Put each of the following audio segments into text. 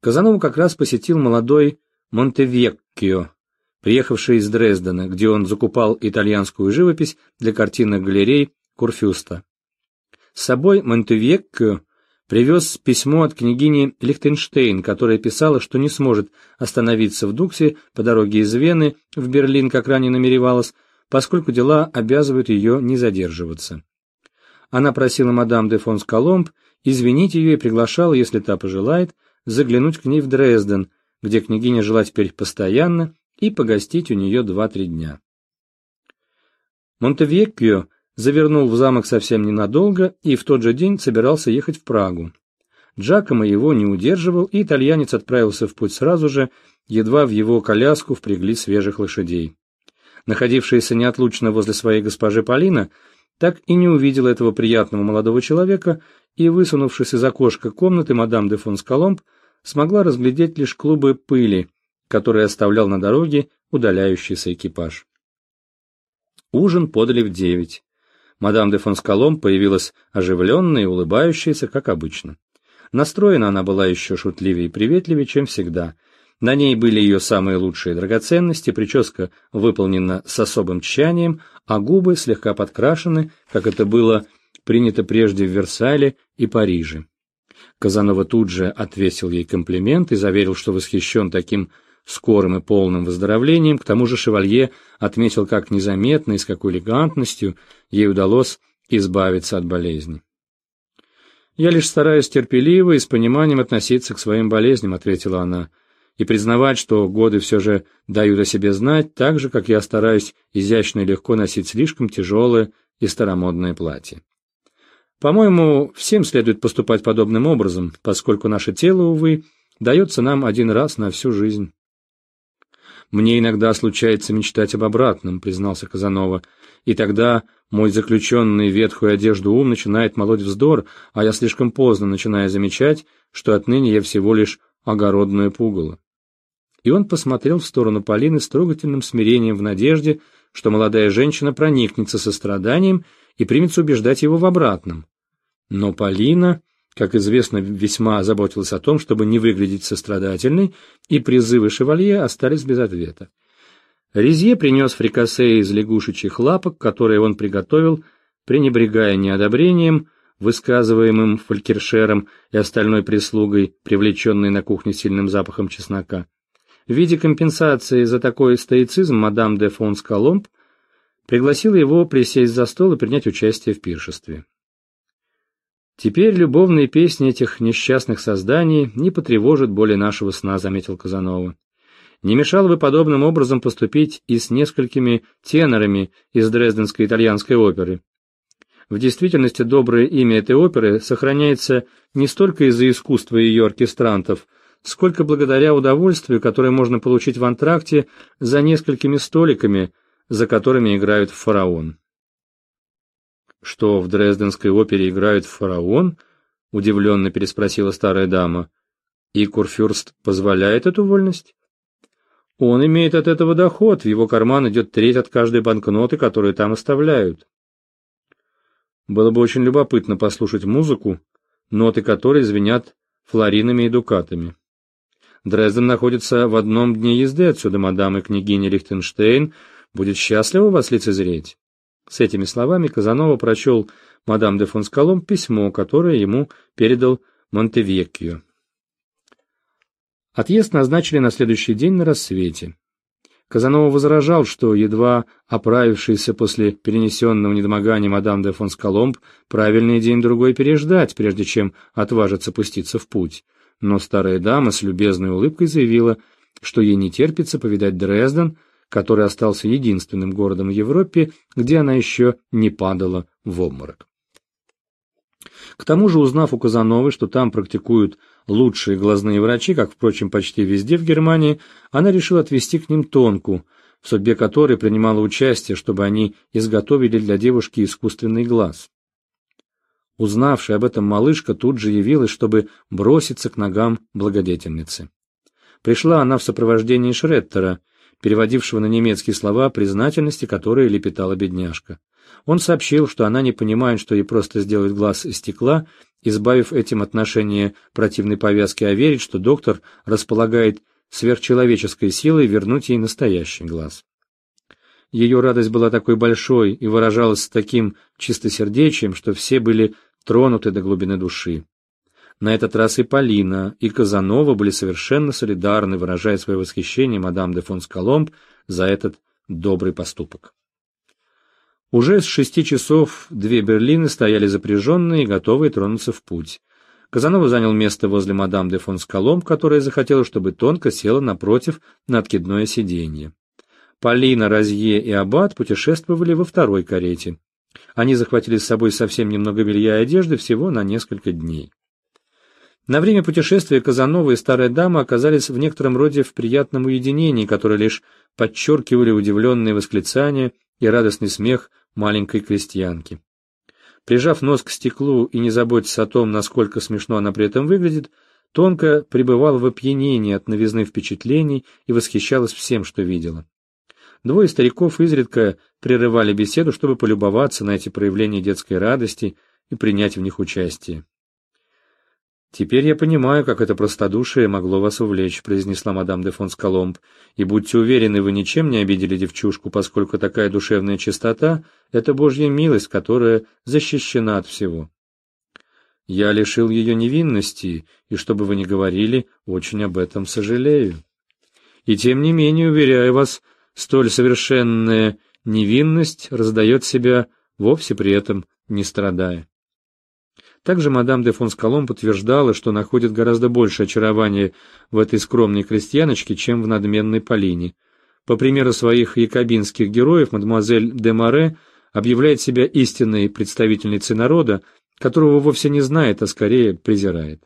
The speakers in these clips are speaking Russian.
Казанову как раз посетил молодой Монтевеккио, приехавший из Дрездена, где он закупал итальянскую живопись для картинных галерей Курфюста. С собой Монтевеккио привез письмо от княгини Лихтенштейн, которая писала, что не сможет остановиться в Дуксе по дороге из Вены в Берлин, как ранее намеревалась, поскольку дела обязывают ее не задерживаться. Она просила мадам де фон Сколомб извинить ее и приглашала, если та пожелает, заглянуть к ней в Дрезден, где княгиня жила теперь постоянно, и погостить у нее два-три дня. Монтевеккио завернул в замок совсем ненадолго и в тот же день собирался ехать в Прагу. Джакомо его не удерживал, и итальянец отправился в путь сразу же, едва в его коляску впрягли свежих лошадей. Находившаяся неотлучно возле своей госпожи Полина так и не увидела этого приятного молодого человека и, высунувшись из окошка комнаты, мадам де фон Сколомб смогла разглядеть лишь клубы пыли, которые оставлял на дороге удаляющийся экипаж. Ужин подали в девять. Мадам де фон Сколомб появилась оживленная и улыбающаяся, как обычно. Настроена она была еще шутливее и приветливее, чем всегда. На ней были ее самые лучшие драгоценности, прическа выполнена с особым тщанием, а губы слегка подкрашены, как это было принято прежде в Версале и Париже. Казанова тут же отвесил ей комплимент и заверил, что восхищен таким скорым и полным выздоровлением. К тому же шевалье отметил, как незаметно и с какой элегантностью ей удалось избавиться от болезни. «Я лишь стараюсь терпеливо и с пониманием относиться к своим болезням», — ответила она, «и признавать, что годы все же дают о себе знать, так же, как я стараюсь изящно и легко носить слишком тяжелое и старомодное платье. По-моему, всем следует поступать подобным образом, поскольку наше тело, увы, дается нам один раз на всю жизнь». «Мне иногда случается мечтать об обратном», — признался Казанова, «и тогда мой заключенный ветхую одежду ум начинает молоть вздор, а я слишком поздно начинаю замечать, что отныне я всего лишь огородное пугало». И он посмотрел в сторону Полины с трогательным смирением в надежде, что молодая женщина проникнется состраданием и примется убеждать его в обратном. Но Полина как известно, весьма заботился о том, чтобы не выглядеть сострадательной, и призывы шевалье остались без ответа. Резье принес фрикасе из лягушечьих лапок, которые он приготовил, пренебрегая неодобрением, высказываемым фолькершером и остальной прислугой, привлеченной на кухне сильным запахом чеснока. В виде компенсации за такой стоицизм мадам де фон Скаломб пригласила его присесть за стол и принять участие в пиршестве. Теперь любовные песни этих несчастных созданий не потревожат более нашего сна, заметил Казанова. Не мешало бы подобным образом поступить и с несколькими тенорами из Дрезденской итальянской оперы. В действительности доброе имя этой оперы сохраняется не столько из-за искусства ее оркестрантов, сколько благодаря удовольствию, которое можно получить в антракте за несколькими столиками, за которыми играют фараон. «Что в Дрезденской опере играют фараон?» — удивленно переспросила старая дама. «И Курфюрст позволяет эту вольность?» «Он имеет от этого доход, в его карман идет треть от каждой банкноты, которую там оставляют». Было бы очень любопытно послушать музыку, ноты которой звенят флоринами и дукатами. Дрезден находится в одном дне езды отсюда, мадам и княгиня Лихтенштейн будет счастлива вас лицезреть. С этими словами Казанова прочел мадам де Фонскалом письмо, которое ему передал Монтевеккио. Отъезд назначили на следующий день на рассвете. Казанова возражал, что, едва оправившийся после перенесенного недомогания мадам де Фонскаломб, правильный день-другой переждать, прежде чем отважиться пуститься в путь. Но старая дама с любезной улыбкой заявила, что ей не терпится повидать Дрезден, который остался единственным городом в Европе, где она еще не падала в обморок. К тому же, узнав у Казановой, что там практикуют лучшие глазные врачи, как, впрочем, почти везде в Германии, она решила отвезти к ним Тонку, в судьбе которой принимала участие, чтобы они изготовили для девушки искусственный глаз. Узнавшая об этом малышка тут же явилась, чтобы броситься к ногам благодетельницы. Пришла она в сопровождении Шреттера, переводившего на немецкие слова признательности, которые лепетала бедняжка. Он сообщил, что она не понимает, что ей просто сделают глаз из стекла, избавив этим отношение противной повязки, а верит, что доктор располагает сверхчеловеческой силой вернуть ей настоящий глаз. Ее радость была такой большой и выражалась с таким чистосердечием, что все были тронуты до глубины души. На этот раз и Полина, и Казанова были совершенно солидарны, выражая свое восхищение мадам де фон Скаломб за этот добрый поступок. Уже с шести часов две берлины стояли запряженные и готовые тронуться в путь. Казанова занял место возле мадам де фон Скаломб, которая захотела, чтобы тонко села напротив на откидное сиденье. Полина, Розье и Аббат путешествовали во второй карете. Они захватили с собой совсем немного белья и одежды всего на несколько дней. На время путешествия Казанова и старая дама оказались в некотором роде в приятном уединении, которое лишь подчеркивали удивленные восклицания и радостный смех маленькой крестьянки. Прижав нос к стеклу и не заботясь о том, насколько смешно она при этом выглядит, Тонко пребывала в опьянении от новизны впечатлений и восхищалась всем, что видела. Двое стариков изредка прерывали беседу, чтобы полюбоваться на эти проявления детской радости и принять в них участие. «Теперь я понимаю, как это простодушие могло вас увлечь», — произнесла мадам де фон Скаломб, «и будьте уверены, вы ничем не обидели девчушку, поскольку такая душевная чистота — это Божья милость, которая защищена от всего». «Я лишил ее невинности, и, чтобы вы не говорили, очень об этом сожалею. И тем не менее, уверяю вас, столь совершенная невинность раздает себя, вовсе при этом не страдая. Также мадам де фон Скалом подтверждала, что находит гораздо больше очарования в этой скромной крестьяночке, чем в надменной Полине. По примеру своих якобинских героев, мадемуазель де Море объявляет себя истинной представительницей народа, которого вовсе не знает, а скорее презирает.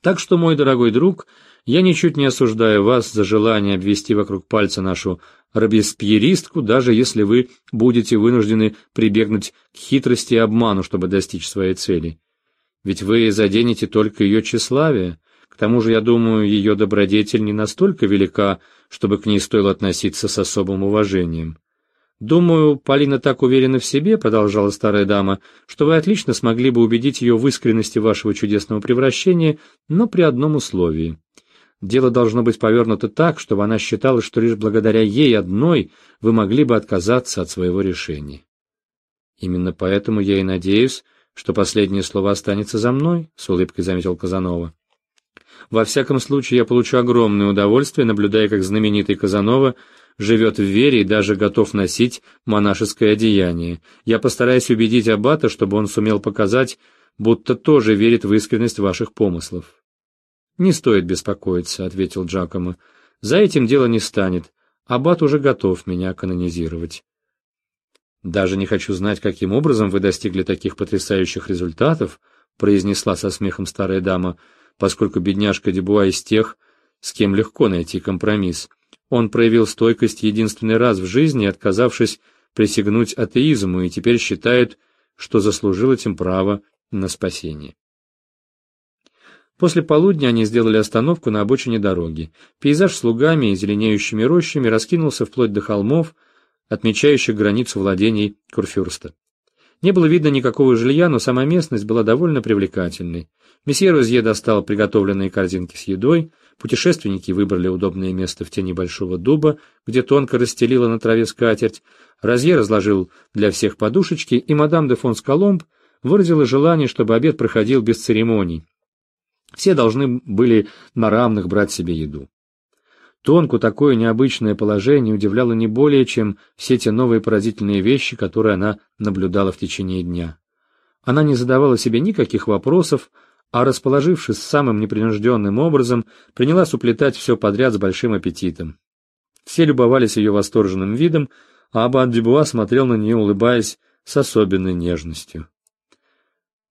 Так что, мой дорогой друг, я ничуть не осуждаю вас за желание обвести вокруг пальца нашу робеспьеристку, даже если вы будете вынуждены прибегнуть к хитрости и обману, чтобы достичь своей цели. Ведь вы заденете только ее тщеславие. К тому же, я думаю, ее добродетель не настолько велика, чтобы к ней стоило относиться с особым уважением. «Думаю, Полина так уверена в себе», — продолжала старая дама, «что вы отлично смогли бы убедить ее в искренности вашего чудесного превращения, но при одном условии. Дело должно быть повернуто так, чтобы она считала, что лишь благодаря ей одной вы могли бы отказаться от своего решения. Именно поэтому я и надеюсь, что последнее слово останется за мной, — с улыбкой заметил Казанова. Во всяком случае, я получу огромное удовольствие, наблюдая, как знаменитый Казанова живет в вере и даже готов носить монашеское одеяние. Я постараюсь убедить Аббата, чтобы он сумел показать, будто тоже верит в искренность ваших помыслов. «Не стоит беспокоиться», — ответил Джакомо. «За этим дело не станет. Аббат уже готов меня канонизировать». «Даже не хочу знать, каким образом вы достигли таких потрясающих результатов», — произнесла со смехом старая дама, поскольку бедняжка Дебуа из тех, с кем легко найти компромисс. Он проявил стойкость единственный раз в жизни, отказавшись присягнуть атеизму, и теперь считает, что заслужил этим право на спасение. После полудня они сделали остановку на обочине дороги. Пейзаж с лугами и зеленеющими рощами раскинулся вплоть до холмов, отмечающих границу владений Курфюрста. Не было видно никакого жилья, но сама местность была довольно привлекательной. Месье Розье достал приготовленные корзинки с едой, путешественники выбрали удобное место в тени большого дуба, где тонко расстелила на траве скатерть, Розье разложил для всех подушечки, и мадам де фон Скаломб выразила желание, чтобы обед проходил без церемоний, все должны были на равных брать себе еду. Тонку такое необычное положение удивляло не более, чем все те новые поразительные вещи, которые она наблюдала в течение дня. Она не задавала себе никаких вопросов, а, расположившись самым непринужденным образом, принялась уплетать все подряд с большим аппетитом. Все любовались ее восторженным видом, а Аббат Дюбуа смотрел на нее, улыбаясь с особенной нежностью.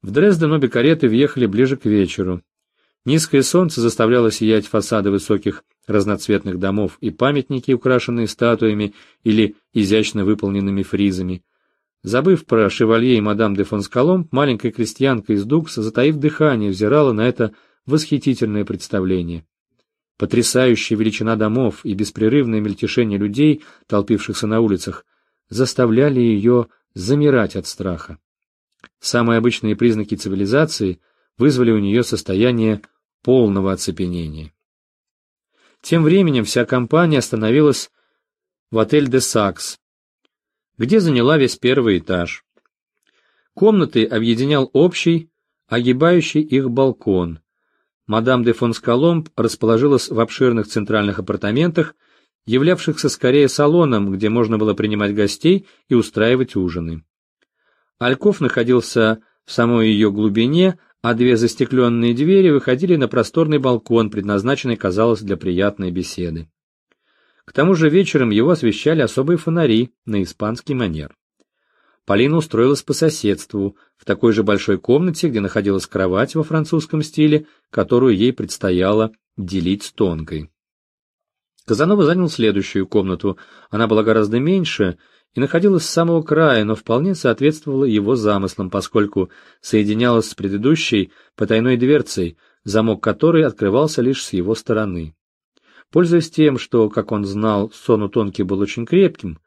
В Дрезден обе кареты въехали ближе к вечеру. Низкое солнце заставляло сиять фасады высоких разноцветных домов и памятники, украшенные статуями или изящно выполненными фризами. Забыв про шевалье и мадам де Фонскалом, маленькая крестьянка из Дукса, затаив дыхание, взирала на это восхитительное представление. Потрясающая величина домов и беспрерывное мельтешение людей, толпившихся на улицах, заставляли ее замирать от страха. Самые обычные признаки цивилизации вызвали у нее состояние полного оцепенения. Тем временем вся компания остановилась в отель «Де Сакс», где заняла весь первый этаж. Комнаты объединял общий, огибающий их балкон. Мадам де фон Скаломб расположилась в обширных центральных апартаментах, являвшихся скорее салоном, где можно было принимать гостей и устраивать ужины. Альков находился в самой ее глубине, а две застекленные двери выходили на просторный балкон, предназначенный, казалось, для приятной беседы. К тому же вечером его освещали особые фонари на испанский манер. Полина устроилась по соседству, в такой же большой комнате, где находилась кровать во французском стиле, которую ей предстояло делить с Тонкой. Казанова занял следующую комнату. Она была гораздо меньше и находилась с самого края, но вполне соответствовала его замыслам, поскольку соединялась с предыдущей потайной дверцей, замок которой открывался лишь с его стороны. Пользуясь тем, что, как он знал, сон у Тонки был очень крепким,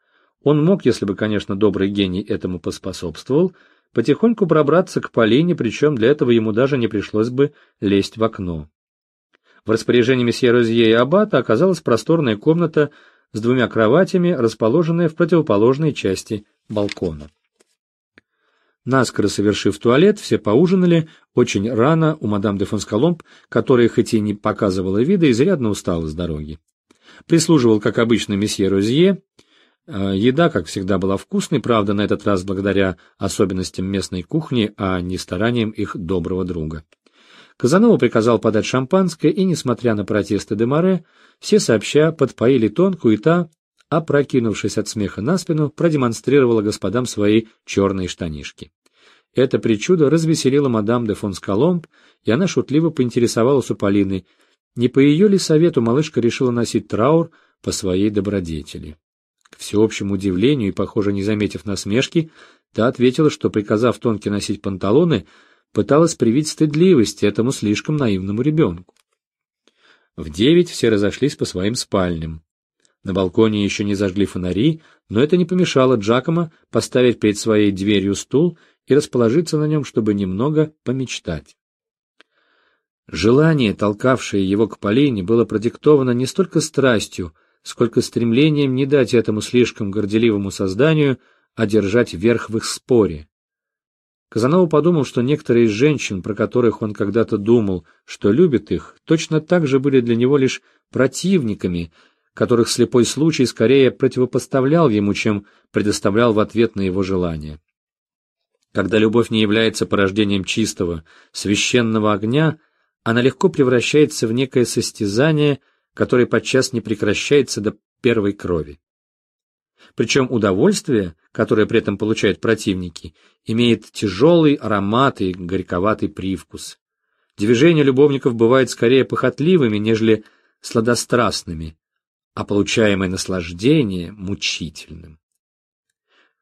он мог, если бы, конечно, добрый гений этому поспособствовал, потихоньку пробраться к Полине, причем для этого ему даже не пришлось бы лезть в окно. В распоряжении месье Розье и Аббата оказалась просторная комната с двумя кроватями, расположенная в противоположной части балкона. Наскоро совершив туалет, все поужинали очень рано у мадам де Фонскаломб, которая хоть и не показывала вида, изрядно устала с дороги. Прислуживал, как обычно, месье Розье. Э, еда, как всегда, была вкусной, правда, на этот раз благодаря особенностям местной кухни, а не стараниям их доброго друга. Казанова приказал подать шампанское, и, несмотря на протесты Демаре, все сообща подпоили тонкую, и та, опрокинувшись от смеха на спину, продемонстрировала господам свои черные штанишки. Это причудо развеселило мадам де фон Скаломб, и она шутливо поинтересовалась у Полины, не по ее ли совету малышка решила носить траур по своей добродетели. К всеобщему удивлению и, похоже, не заметив насмешки, та ответила, что, приказав Тонке носить панталоны, пыталась привить стыдливость этому слишком наивному ребенку. В девять все разошлись по своим спальням. На балконе еще не зажгли фонари, но это не помешало Джакомо поставить перед своей дверью стул и расположиться на нем, чтобы немного помечтать. Желание, толкавшее его к Полине, было продиктовано не столько страстью, сколько стремлением не дать этому слишком горделивому созданию одержать верх в их споре. Казанова подумал, что некоторые из женщин, про которых он когда-то думал, что любит их, точно так же были для него лишь противниками, которых слепой случай скорее противопоставлял ему, чем предоставлял в ответ на его желание. Когда любовь не является порождением чистого, священного огня, она легко превращается в некое состязание, которое подчас не прекращается до первой крови. Причем удовольствие, которое при этом получают противники, имеет тяжелый аромат и горьковатый привкус. Движения любовников бывают скорее похотливыми, нежели сладострастными, а получаемое наслаждение — мучительным.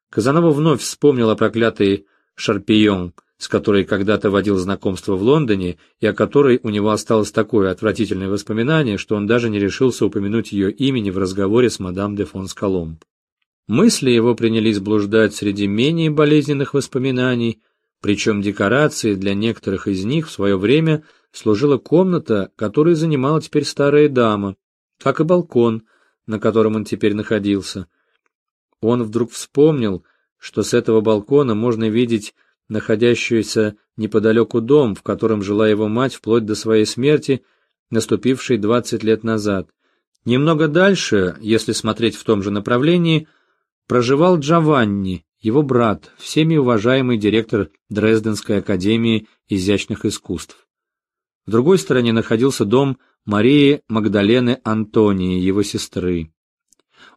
Казанова вновь вспомнил о проклятой Шарпион, с которой когда-то водил знакомство в Лондоне, и о которой у него осталось такое отвратительное воспоминание, что он даже не решился упомянуть ее имени в разговоре с мадам де фон Скаломб. Мысли его принялись блуждать среди менее болезненных воспоминаний, причем декорацией для некоторых из них в свое время служила комната, которую занимала теперь старая дама, как и балкон, на котором он теперь находился. Он вдруг вспомнил, что с этого балкона можно видеть находящийся неподалеку дом, в котором жила его мать вплоть до своей смерти, наступившей двадцать лет назад. Немного дальше, если смотреть в том же направлении, проживал Джованни, его брат, всеми уважаемый директор Дрезденской академии изящных искусств. В другой стороне находился дом Марии Магдалены Антонии, его сестры.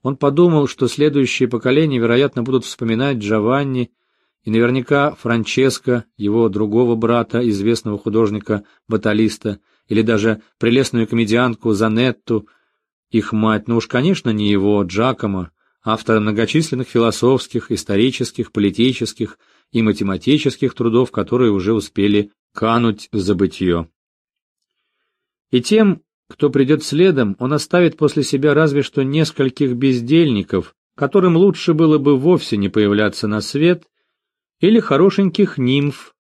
Он подумал, что следующие поколения, вероятно, будут вспоминать Джованни и наверняка Франческо, его другого брата, известного художника-баталиста, или даже прелестную комедиантку Занетту, их мать, но уж, конечно, не его, Джакомо, автора многочисленных философских, исторических, политических и математических трудов, которые уже успели кануть в забытье. И тем, кто придет следом, он оставит после себя разве что нескольких бездельников, которым лучше было бы вовсе не появляться на свет, или хорошеньких нимф,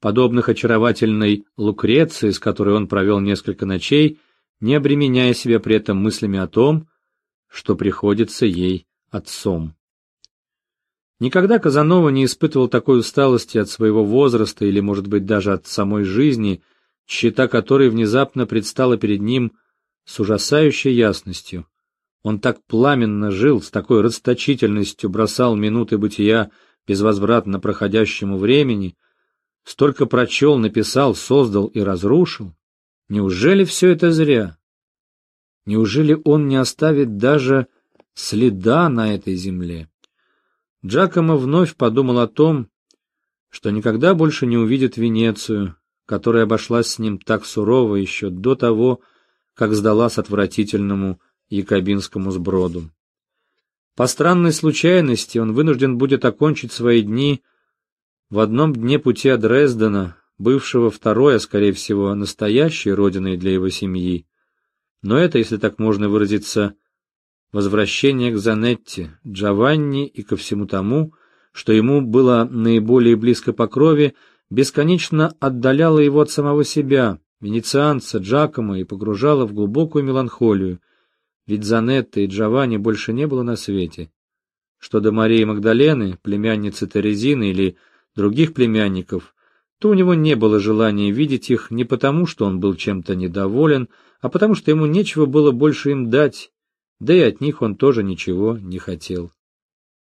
подобных очаровательной Лукреции, с которой он провел несколько ночей, не обременяя себя при этом мыслями о том, что приходится ей отцом. Никогда Казанова не испытывал такой усталости от своего возраста или, может быть, даже от самой жизни, счета которой внезапно предстала перед ним с ужасающей ясностью. Он так пламенно жил, с такой расточительностью бросал минуты бытия безвозвратно проходящему времени, столько прочел, написал, создал и разрушил. Неужели все это зря? Неужели он не оставит даже следа на этой земле? Джакомо вновь подумал о том, что никогда больше не увидит Венецию, которая обошлась с ним так сурово еще до того, как сдалась отвратительному якобинскому сброду. По странной случайности он вынужден будет окончить свои дни в одном дне пути от Дрездена, бывшего второй, а скорее всего настоящей родиной для его семьи. Но это, если так можно выразиться, возвращение к Занетти, Джованни и ко всему тому, что ему было наиболее близко по крови, бесконечно отдаляло его от самого себя, венецианца, Джакома, и погружало в глубокую меланхолию, ведь Занетта и Джованни больше не было на свете. Что до Марии Магдалены, племянницы Терезины или других племянников, то у него не было желания видеть их не потому, что он был чем-то недоволен, а потому что ему нечего было больше им дать, да и от них он тоже ничего не хотел.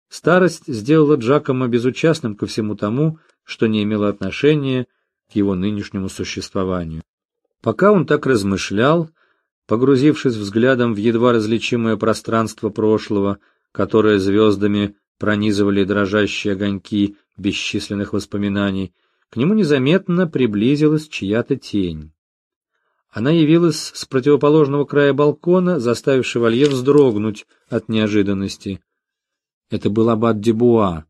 Старость сделала Джакома безучастным ко всему тому, что не имело отношения к его нынешнему существованию. Пока он так размышлял, погрузившись взглядом в едва различимое пространство прошлого, которое звездами пронизывали дрожащие огоньки бесчисленных воспоминаний, к нему незаметно приблизилась чья-то тень. Она явилась с противоположного края балкона, заставив шевалье вздрогнуть от неожиданности. Это был аббат Дебуа,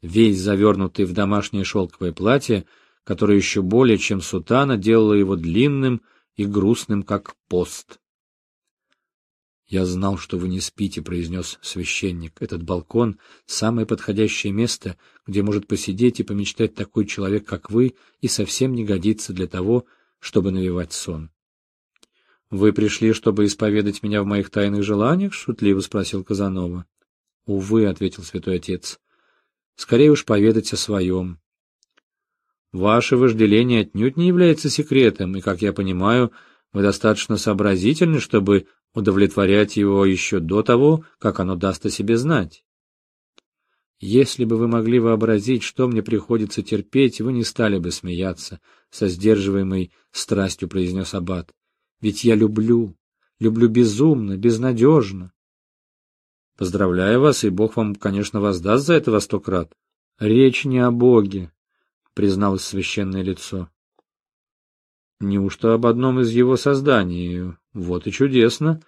весь завернутый в домашнее шелковое платье, которое еще более чем сутана делало его длинным и грустным, как пост. «Я знал, что вы не спите», — произнес священник. «Этот балкон — самое подходящее место, где может посидеть и помечтать такой человек, как вы, и совсем не годится для того, чтобы навевать сон». «Вы пришли, чтобы исповедать меня в моих тайных желаниях?» — шутливо спросил Казанова. «Увы», — ответил святой отец, — «скорее уж поведать о своем. Ваше вожделение отнюдь не является секретом, и, как я понимаю, вы достаточно сообразительны, чтобы удовлетворять его еще до того, как оно даст о себе знать. Если бы вы могли вообразить, что мне приходится терпеть, вы не стали бы смеяться, со сдерживаемой страстью произнес Аббат. Ведь я люблю, люблю безумно, безнадежно. Поздравляю вас, и Бог вам, конечно, воздаст за это во сто крат. Речь не о Боге, призналось священное лицо. Неужто об одном из его созданий? Вот и чудесно.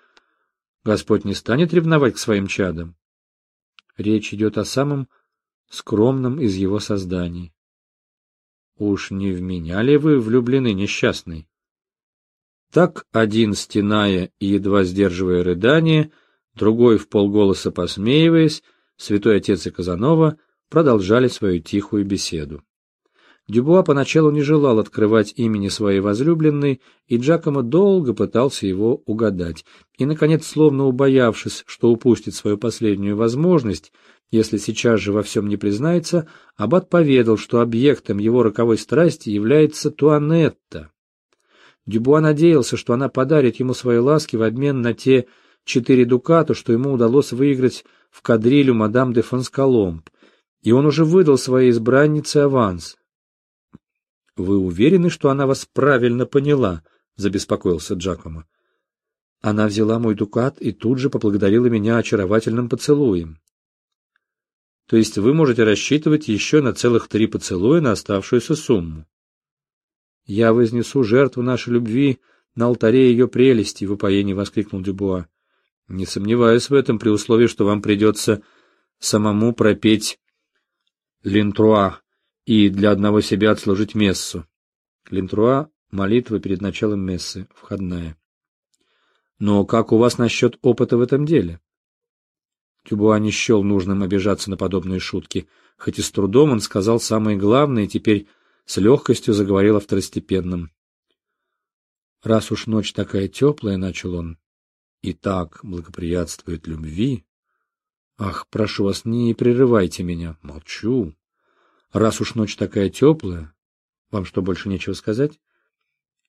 Господь не станет ревновать к своим чадам. Речь идет о самом скромном из его созданий. Уж не в меня ли вы влюблены, несчастный? Так один, стеная и едва сдерживая рыдание, другой в полголоса посмеиваясь, святой отец и Казанова продолжали свою тихую беседу. Дюбуа поначалу не желал открывать имени своей возлюбленной, и Джакомо долго пытался его угадать. И, наконец, словно убоявшись, что упустит свою последнюю возможность, если сейчас же во всем не признается, Аббат поведал, что объектом его роковой страсти является Туанетта. Дюбуа надеялся, что она подарит ему свои ласки в обмен на те четыре дуката, что ему удалось выиграть в кадрилю мадам де Фонскаломб, и он уже выдал своей избраннице аванс. Вы уверены, что она вас правильно поняла? забеспокоился Джакомо. Она взяла мой дукат и тут же поблагодарила меня очаровательным поцелуем. То есть вы можете рассчитывать еще на целых три поцелуя на оставшуюся сумму. Я вознесу жертву нашей любви на алтаре ее прелести, в упоении воскликнул Дюбуа. Не сомневаюсь в этом при условии, что вам придется самому пропеть Линтруа и для одного себя отслужить мессу. Линтруа — молитва перед началом мессы, входная. Но как у вас насчет опыта в этом деле? Тюбуа не счел нужным обижаться на подобные шутки, хоть и с трудом он сказал самое главное и теперь с легкостью заговорил о второстепенном. «Раз уж ночь такая теплая, — начал он, — и так благоприятствует любви. Ах, прошу вас, не прерывайте меня. Молчу. Раз уж ночь такая теплая, вам что, больше нечего сказать?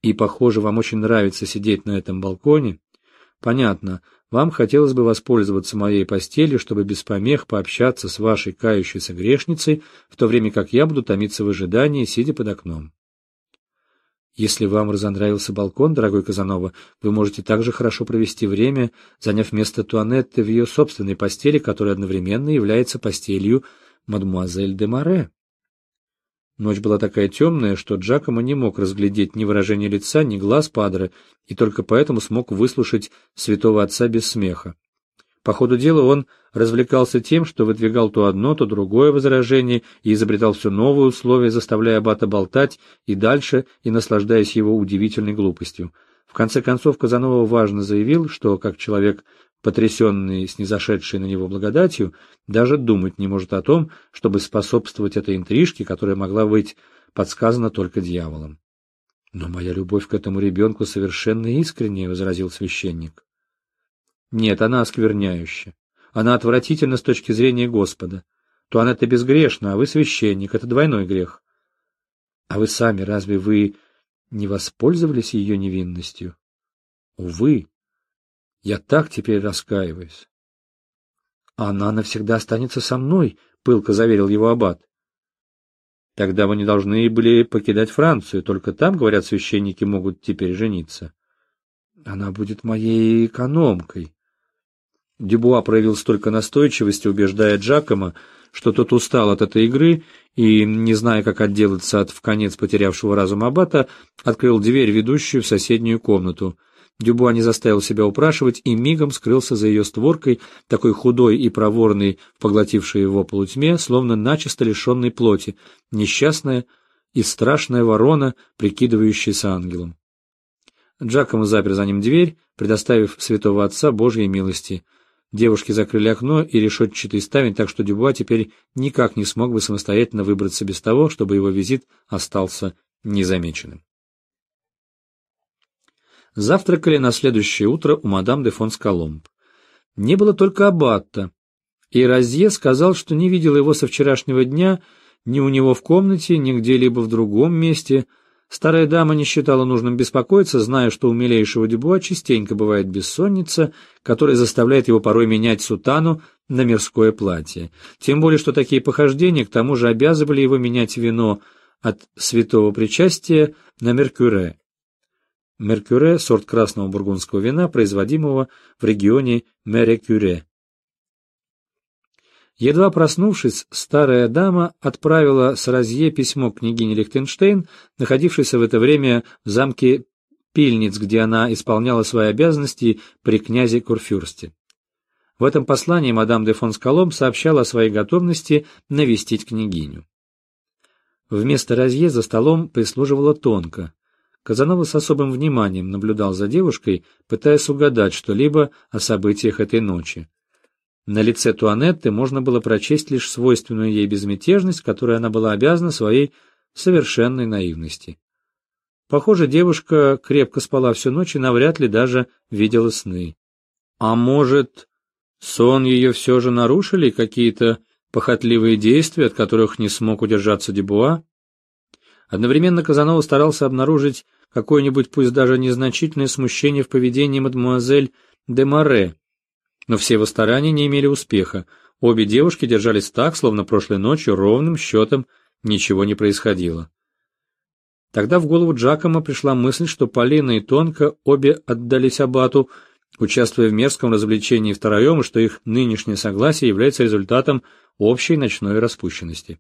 И, похоже, вам очень нравится сидеть на этом балконе. Понятно, вам хотелось бы воспользоваться моей постелью, чтобы без помех пообщаться с вашей кающейся грешницей, в то время как я буду томиться в ожидании, сидя под окном. Если вам разонравился балкон, дорогой Казанова, вы можете также хорошо провести время, заняв место Туанетты в ее собственной постели, которая одновременно является постелью мадемуазель де Море. Ночь была такая темная, что Джакомо не мог разглядеть ни выражения лица, ни глаз Падре, и только поэтому смог выслушать святого отца без смеха. По ходу дела он развлекался тем, что выдвигал то одно, то другое возражение и изобретал все новые условия, заставляя аббата болтать и дальше, и наслаждаясь его удивительной глупостью. В конце концов Казанова важно заявил, что, как человек потрясенный снизошедшей на него благодатью, даже думать не может о том, чтобы способствовать этой интрижке, которая могла быть подсказана только дьяволом. «Но моя любовь к этому ребенку совершенно искренняя», — возразил священник. «Нет, она оскверняющая. Она отвратительна с точки зрения Господа. То она-то безгрешна, а вы священник, это двойной грех. А вы сами, разве вы не воспользовались ее невинностью? Увы, я так теперь раскаиваюсь. Она навсегда останется со мной, пылко заверил его аббат. Тогда вы не должны были покидать Францию, только там, говорят, священники могут теперь жениться. Она будет моей экономкой. Дюбуа проявил столько настойчивости, убеждая Джакома, что тот устал от этой игры и, не зная, как отделаться от вконец потерявшего разум аббата, открыл дверь, ведущую в соседнюю комнату — Дюбуа не заставил себя упрашивать и мигом скрылся за ее створкой, такой худой и проворный, поглотившей его полутьме, словно начисто лишенной плоти, несчастная и страшная ворона, прикидывающаяся ангелом. Джакомо запер за ним дверь, предоставив святого отца Божьей милости. Девушки закрыли окно и решетчатый ставень, так что Дюбуа теперь никак не смог бы самостоятельно выбраться без того, чтобы его визит остался незамеченным. Завтракали на следующее утро у мадам де фон Скаломб. Не было только аббата, и Розье сказал, что не видел его со вчерашнего дня ни у него в комнате, ни где-либо в другом месте. Старая дама не считала нужным беспокоиться, зная, что у милейшего Дюбуа частенько бывает бессонница, которая заставляет его порой менять сутану на мирское платье. Тем более, что такие похождения к тому же обязывали его менять вино от святого причастия на меркюре. Меркюре – сорт красного бургундского вина, производимого в регионе Мерекюре. Едва проснувшись, старая дама отправила с Розье письмо княгине Лихтенштейн, находившейся в это время в замке Пильниц, где она исполняла свои обязанности при князе Курфюрсте. В этом послании мадам де фон Скалом сообщала о своей готовности навестить княгиню. Вместо Розье за столом прислуживала Тонка. Казанова с особым вниманием наблюдал за девушкой, пытаясь угадать что-либо о событиях этой ночи. На лице Туанетты можно было прочесть лишь свойственную ей безмятежность, которой она была обязана своей совершенной наивности. Похоже, девушка крепко спала всю ночь и навряд ли даже видела сны. А может, сон ее все же нарушили какие-то похотливые действия, от которых не смог удержаться Дебуа? Одновременно Казанова старался обнаружить какое-нибудь, пусть даже незначительное смущение в поведении мадемуазель де Море, но все его старания не имели успеха. Обе девушки держались так, словно прошлой ночью ровным счетом ничего не происходило. Тогда в голову Джакома пришла мысль, что Полина и Тонка обе отдались абату, участвуя в мерзком развлечении втроем, и что их нынешнее согласие является результатом общей ночной распущенности.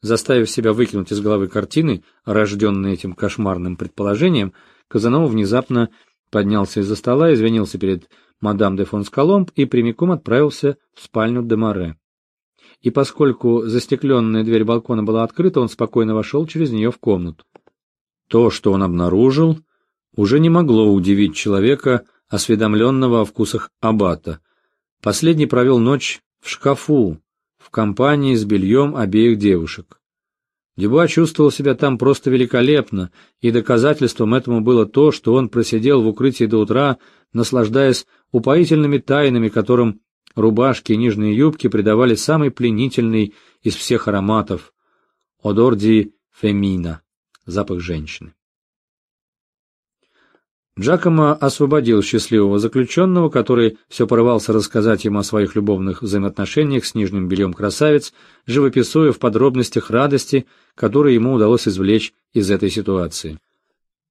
Заставив себя выкинуть из головы картины, рожденные этим кошмарным предположением, Казанова внезапно поднялся из-за стола, извинился перед мадам де фон Скаломб и прямиком отправился в спальню де Море. И поскольку застекленная дверь балкона была открыта, он спокойно вошел через нее в комнату. То, что он обнаружил, уже не могло удивить человека, осведомленного о вкусах аббата. Последний провел ночь в шкафу, в компании с бельем обеих девушек. Дюбуа чувствовал себя там просто великолепно, и доказательством этому было то, что он просидел в укрытии до утра, наслаждаясь упоительными тайнами, которым рубашки и нижние юбки придавали самый пленительный из всех ароматов — одор ди фемина — запах женщины. Джакомо освободил счастливого заключенного, который все порывался рассказать ему о своих любовных взаимоотношениях с нижним бельем красавец, живописуя в подробностях радости, которые ему удалось извлечь из этой ситуации.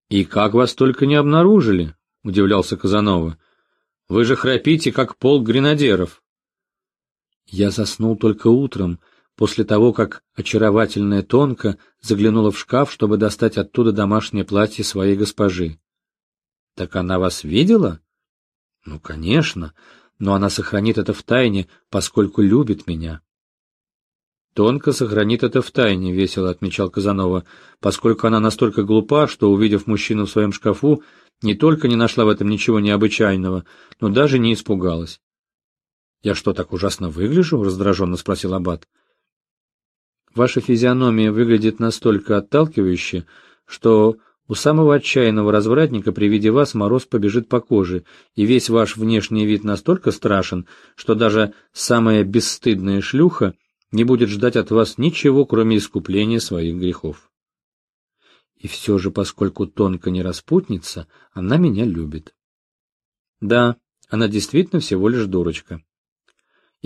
«И как вас только не обнаружили?» — удивлялся Казанова. «Вы же храпите, как полк гренадеров». Я заснул только утром, после того, как очаровательная Тонка заглянула в шкаф, чтобы достать оттуда домашнее платье своей госпожи. Так она вас видела? Ну, конечно, но она сохранит это в тайне, поскольку любит меня. Тонко сохранит это в тайне, весело отмечал Казанова, поскольку она настолько глупа, что, увидев мужчину в своем шкафу, не только не нашла в этом ничего необычайного, но даже не испугалась. «Я что, так ужасно выгляжу?» — раздраженно спросил Аббат. «Ваша физиономия выглядит настолько отталкивающе, что у самого отчаянного развратника при виде вас мороз побежит по коже, и весь ваш внешний вид настолько страшен, что даже самая бесстыдная шлюха не будет ждать от вас ничего, кроме искупления своих грехов. И все же, поскольку тонко не распутница, она меня любит. Да, она действительно всего лишь дурочка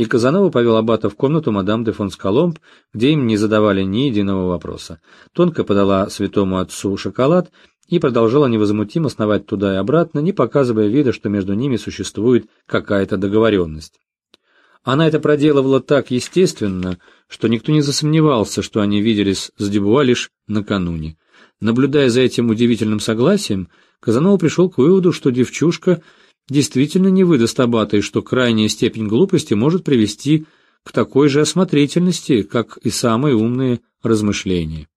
и Казанова повел Аббата в комнату мадам де фон Скаломб, где им не задавали ни единого вопроса. Тонко подала святому отцу шоколад и продолжала невозмутимо сновать туда и обратно, не показывая вида, что между ними существует какая-то договоренность. Она это проделывала так естественно, что никто не засомневался, что они виделись с Дебуа лишь накануне. Наблюдая за этим удивительным согласием, Казанова пришел к выводу, что девчушка — действительно не выдаст аббата, и что крайняя степень глупости может привести к такой же осмотрительности, как и самые умные размышления.